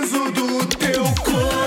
peso do teu corpo.